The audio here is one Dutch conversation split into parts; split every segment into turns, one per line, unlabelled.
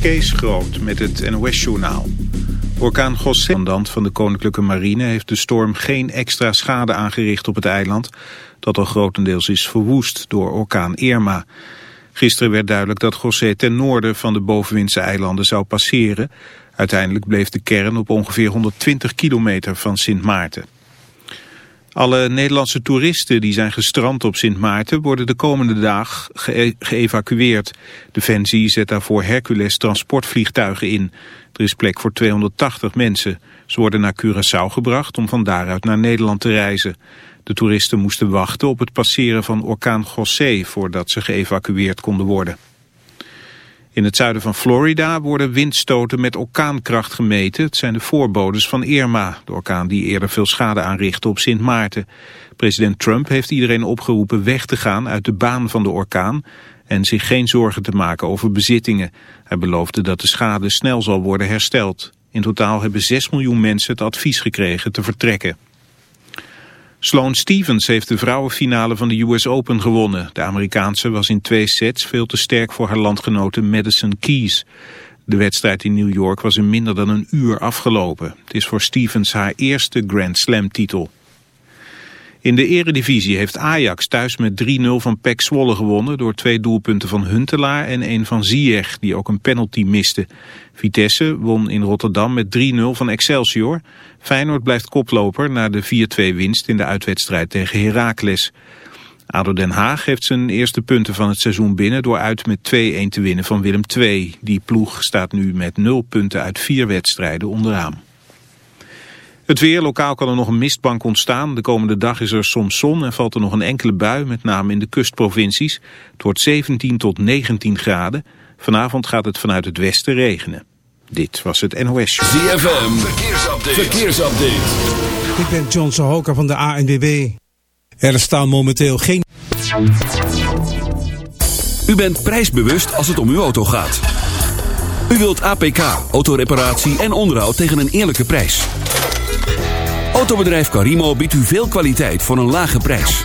Kees Groot met het NOS-journaal. Orkaan José, commandant van de Koninklijke Marine, heeft de storm geen extra schade aangericht op het eiland, dat al grotendeels is verwoest door orkaan Irma. Gisteren werd duidelijk dat José ten noorden van de bovenwindse eilanden zou passeren. Uiteindelijk bleef de kern op ongeveer 120 kilometer van Sint Maarten. Alle Nederlandse toeristen die zijn gestrand op Sint Maarten worden de komende dag ge geëvacueerd. Defensie zet daarvoor Hercules transportvliegtuigen in. Er is plek voor 280 mensen. Ze worden naar Curaçao gebracht om van daaruit naar Nederland te reizen. De toeristen moesten wachten op het passeren van orkaan José voordat ze geëvacueerd konden worden. In het zuiden van Florida worden windstoten met orkaankracht gemeten. Het zijn de voorbodes van Irma, de orkaan die eerder veel schade aanrichtte op Sint Maarten. President Trump heeft iedereen opgeroepen weg te gaan uit de baan van de orkaan en zich geen zorgen te maken over bezittingen. Hij beloofde dat de schade snel zal worden hersteld. In totaal hebben 6 miljoen mensen het advies gekregen te vertrekken. Sloane Stevens heeft de vrouwenfinale van de US Open gewonnen. De Amerikaanse was in twee sets veel te sterk voor haar landgenote Madison Keys. De wedstrijd in New York was in minder dan een uur afgelopen. Het is voor Stevens haar eerste Grand Slam titel. In de eredivisie heeft Ajax thuis met 3-0 van PEC Zwolle gewonnen... door twee doelpunten van Huntelaar en een van Ziyech, die ook een penalty miste. Vitesse won in Rotterdam met 3-0 van Excelsior. Feyenoord blijft koploper na de 4-2 winst in de uitwedstrijd tegen Heracles. ADO Den Haag heeft zijn eerste punten van het seizoen binnen... door uit met 2-1 te winnen van Willem II. Die ploeg staat nu met 0 punten uit vier wedstrijden onderaan. Het weer, lokaal kan er nog een mistbank ontstaan. De komende dag is er soms zon en valt er nog een enkele bui, met name in de kustprovincies. Het wordt 17 tot 19 graden. Vanavond gaat het vanuit het westen regenen. Dit was het NOS.
ZFM, verkeersupdate. verkeersupdate.
Ik ben John Sohoka van de ANWB. Er staan momenteel geen...
U bent prijsbewust als het om uw auto gaat. U wilt APK, autoreparatie en onderhoud tegen een eerlijke prijs. Autobedrijf Carimo biedt u veel kwaliteit voor een lage prijs.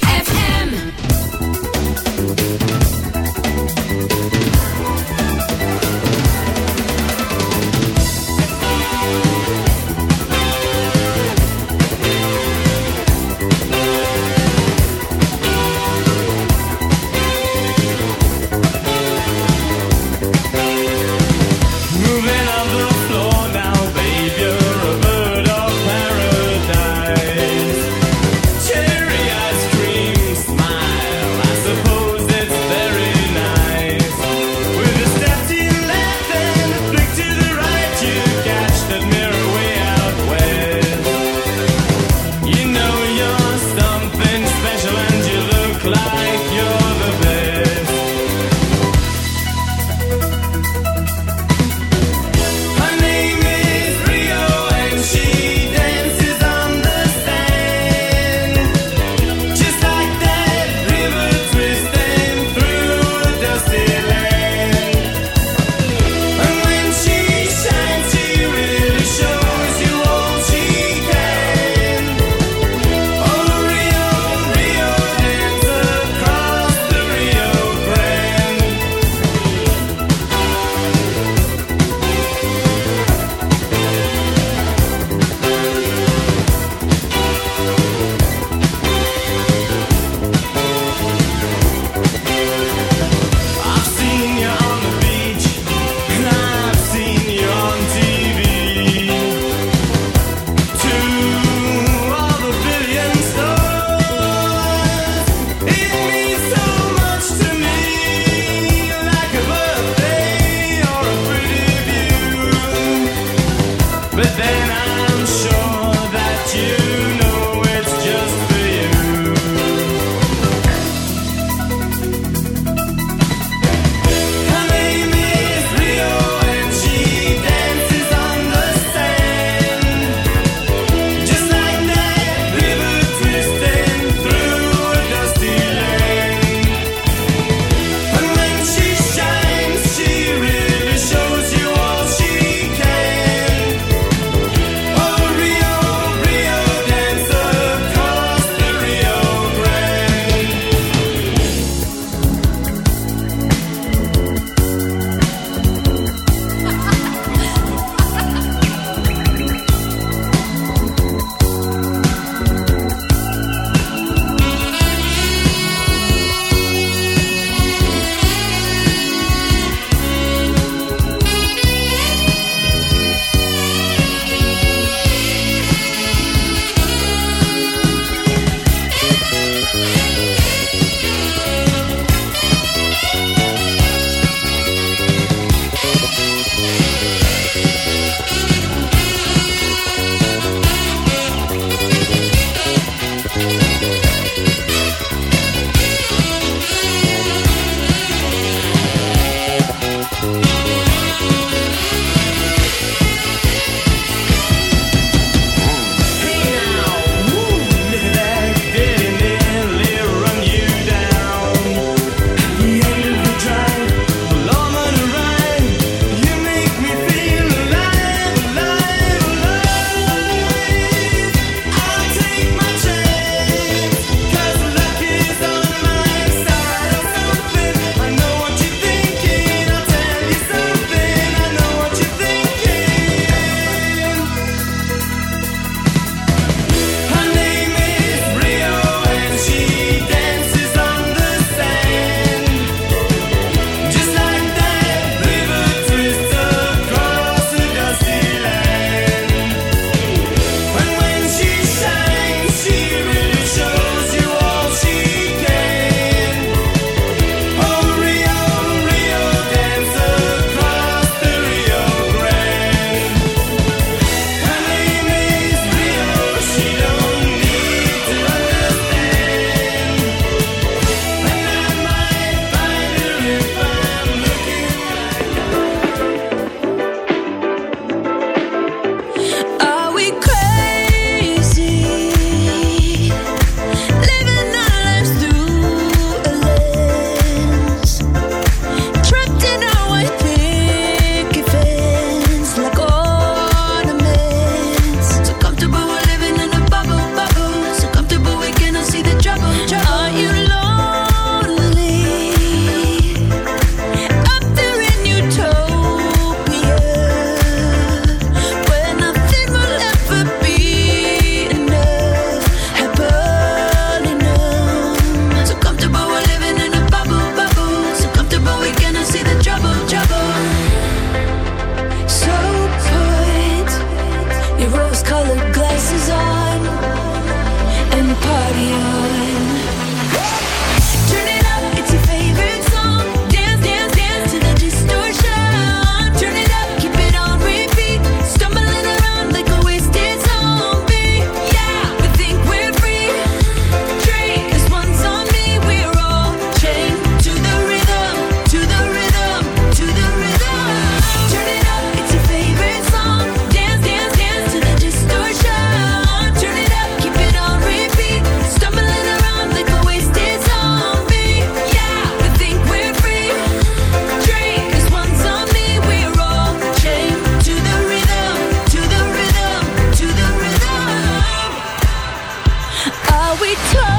return.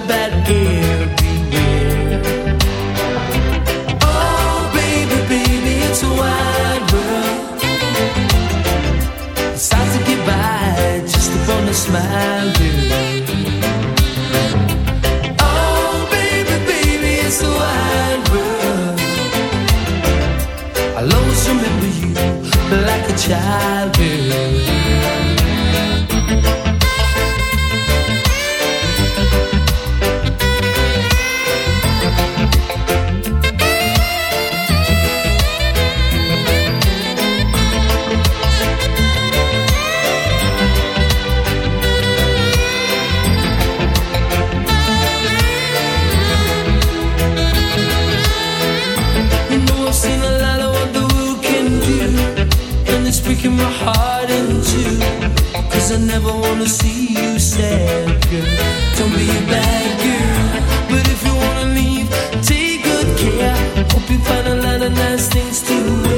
the
bad Oh baby, baby, it's a world. It's hard to get by just upon a smile, Oh baby, baby, it's a world. I'll always remember you like a child, girl never wanna see you sad, girl. Don't be a bad girl. But if you wanna leave, take good care. Hope you find a lot of nice things to wear.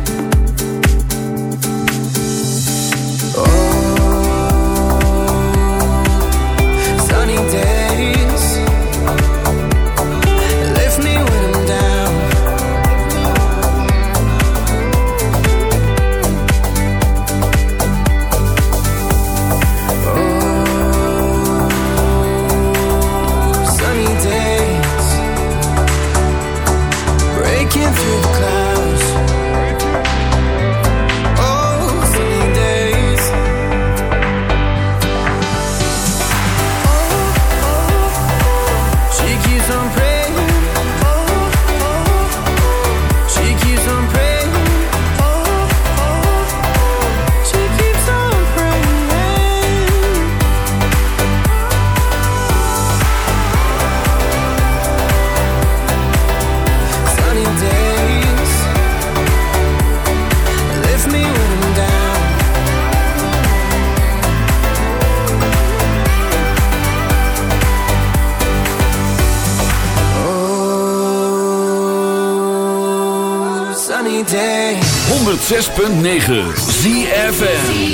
106.9
ZFN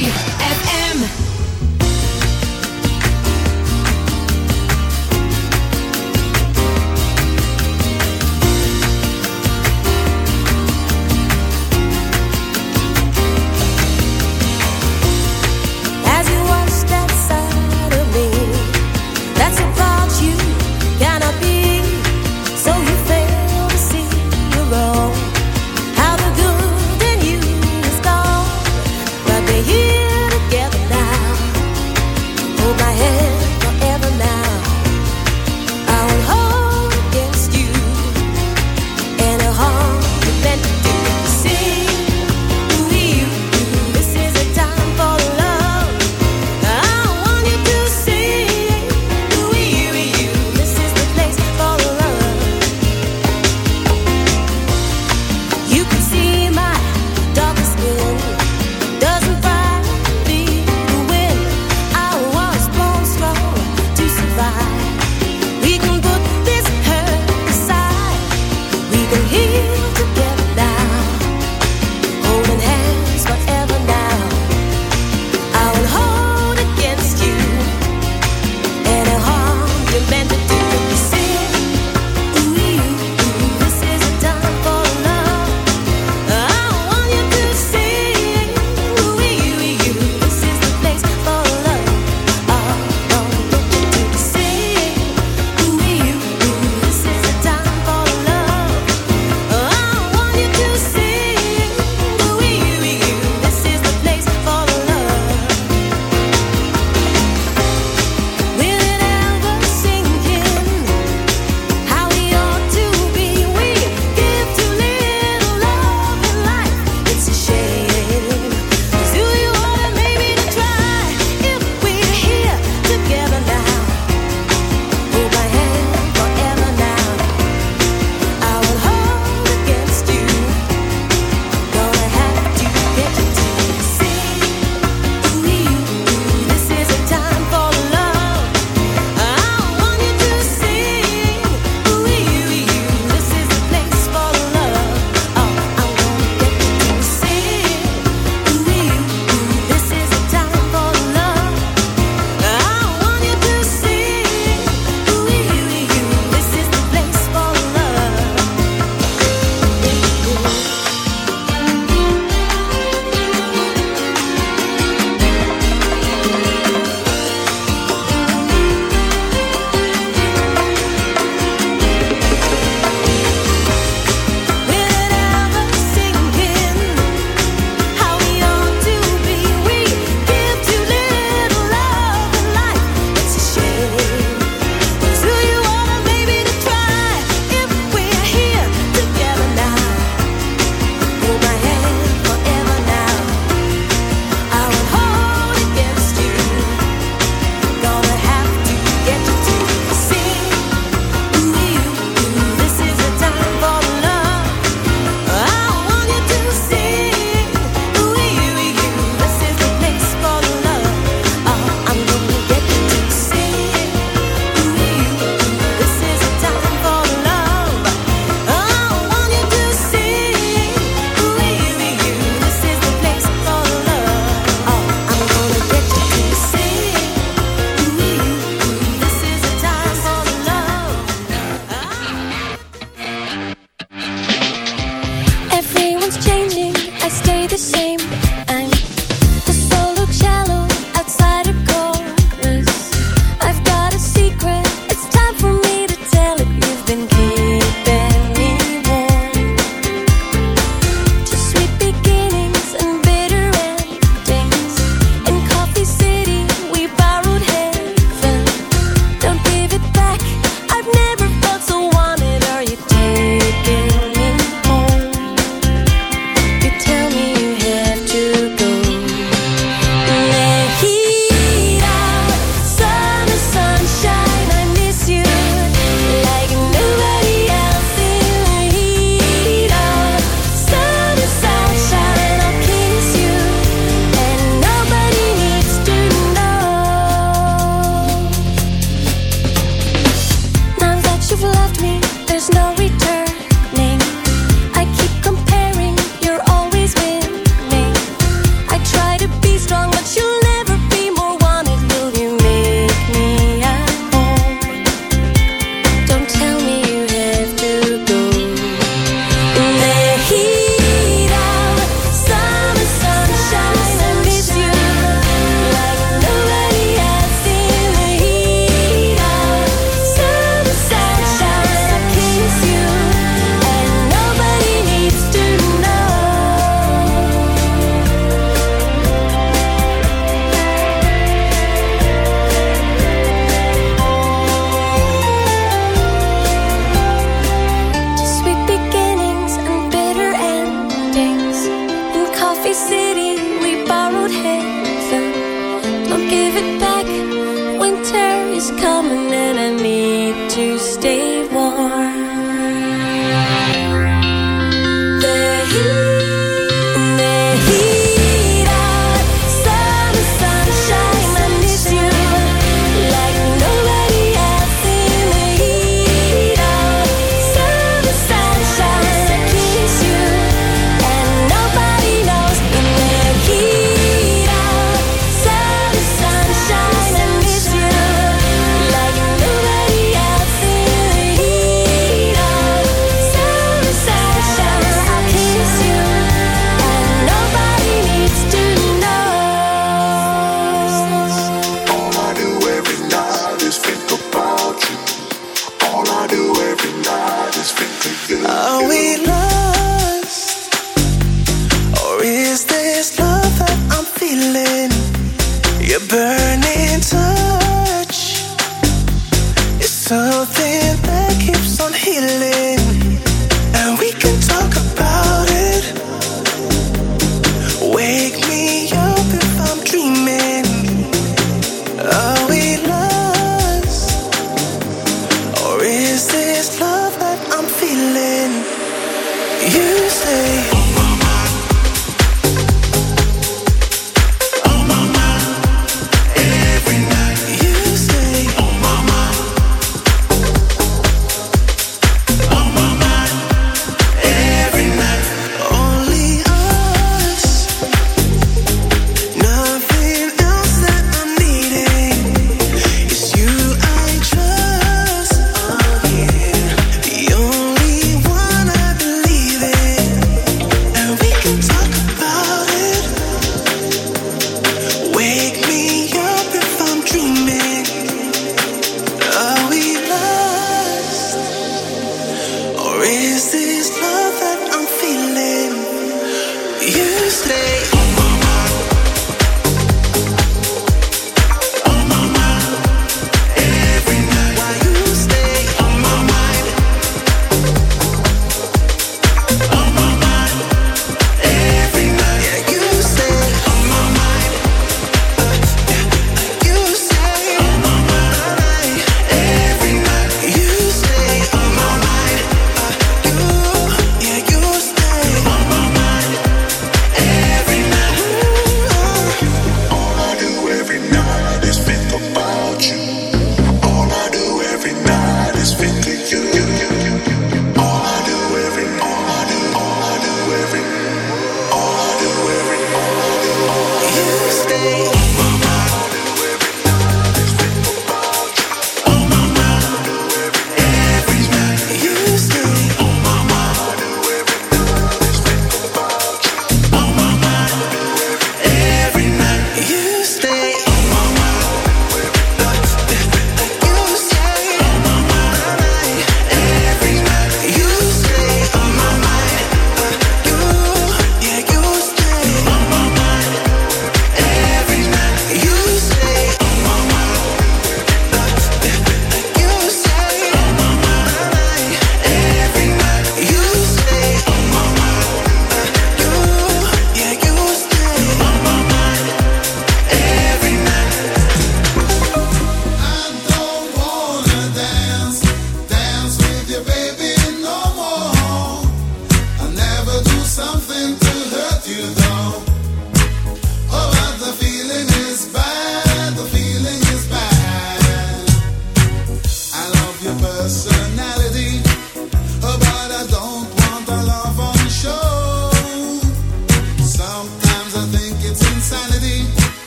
do